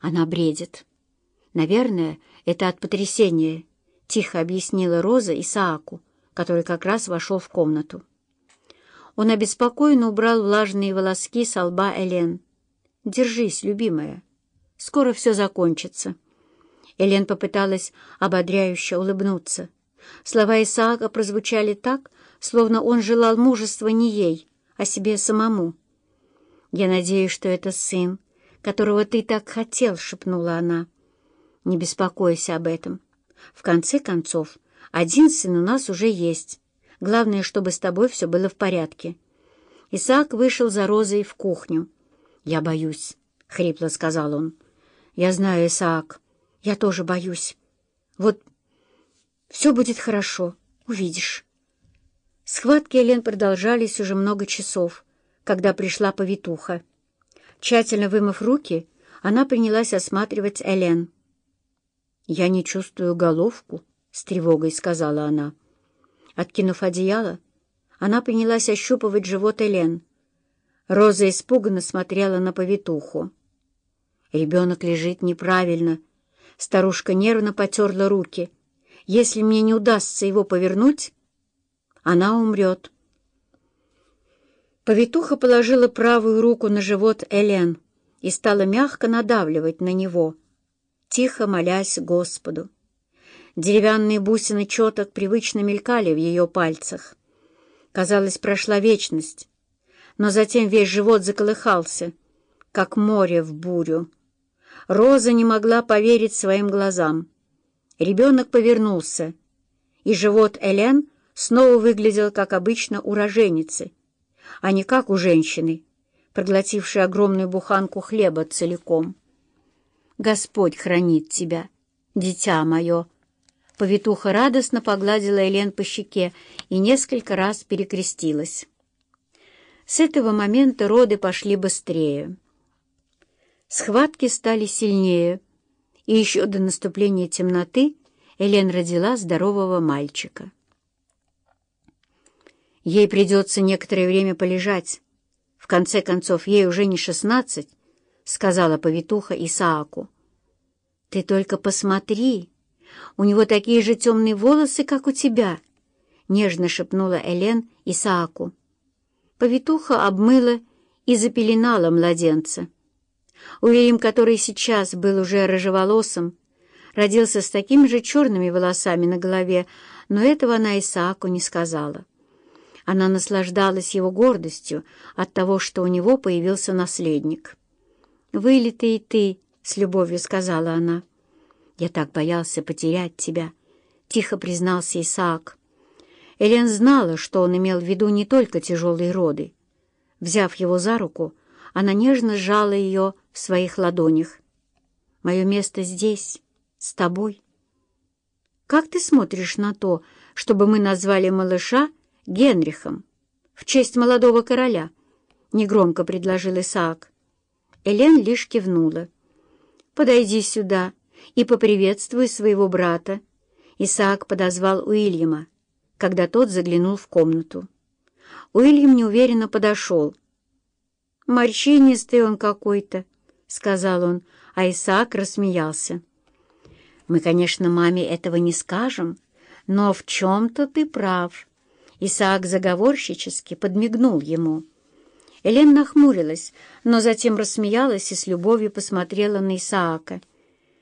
Она бредит. Наверное, это от потрясения, — тихо объяснила Роза Исааку, который как раз вошел в комнату. Он обеспокоенно убрал влажные волоски с лба Элен. «Держись, любимая. Скоро все закончится». Элен попыталась ободряюще улыбнуться. Слова Исаака прозвучали так, словно он желал мужества не ей, а себе самому. «Я надеюсь, что это сын, которого ты так хотел», — шепнула она. «Не беспокойся об этом. В конце концов, один сын у нас уже есть. Главное, чтобы с тобой все было в порядке». Исаак вышел за Розой в кухню. «Я боюсь», — хрипло сказал он. «Я знаю, Исаак, я тоже боюсь. Вот все будет хорошо, увидишь». Схватки Элен продолжались уже много часов, когда пришла повитуха. Тщательно вымыв руки, она принялась осматривать Элен. «Я не чувствую головку», — с тревогой сказала она. Откинув одеяло, она принялась ощупывать живот Элен. Роза испуганно смотрела на повитуху. «Ребенок лежит неправильно». Старушка нервно потерла руки. «Если мне не удастся его повернуть, она умрет». Повитуха положила правую руку на живот Элен и стала мягко надавливать на него, тихо молясь Господу. Деревянные бусины четок привычно мелькали в ее пальцах. Казалось, прошла вечность, но затем весь живот заколыхался, как море в бурю. Роза не могла поверить своим глазам. Ребенок повернулся, и живот Элен снова выглядел, как обычно, у а не как у женщины, проглотившей огромную буханку хлеба целиком. «Господь хранит тебя, дитя мое!» Повитуха радостно погладила Элен по щеке и несколько раз перекрестилась. С этого момента роды пошли быстрее. Схватки стали сильнее, и еще до наступления темноты Элен родила здорового мальчика. Ей придется некоторое время полежать. В конце концов, ей уже не шестнадцать, — сказала повитуха Исааку. — Ты только посмотри! У него такие же темные волосы, как у тебя, — нежно шепнула Элен Исааку. Повитуха обмыла и запеленала младенца. Уильям, который сейчас был уже рыжеволосым, родился с такими же черными волосами на голове, но этого она Исааку не сказала. Она наслаждалась его гордостью от того, что у него появился наследник. «Вылитый ты», — с любовью сказала она. «Я так боялся потерять тебя», — тихо признался Исаак. Элен знала, что он имел в виду не только тяжелые роды. Взяв его за руку, она нежно сжала ее в своих ладонях. «Мое место здесь, с тобой». «Как ты смотришь на то, чтобы мы назвали малыша Генрихом в честь молодого короля?» — негромко предложил Исаак. Элен лишь кивнула. «Подойди сюда», и поприветствуй своего брата». Исаак подозвал Уильяма, когда тот заглянул в комнату. Уильям неуверенно подошел. «Морщинистый он какой-то», — сказал он, а Исаак рассмеялся. «Мы, конечно, маме этого не скажем, но в чем-то ты прав». Исаак заговорщически подмигнул ему. Элен нахмурилась, но затем рассмеялась и с любовью посмотрела на Исаака.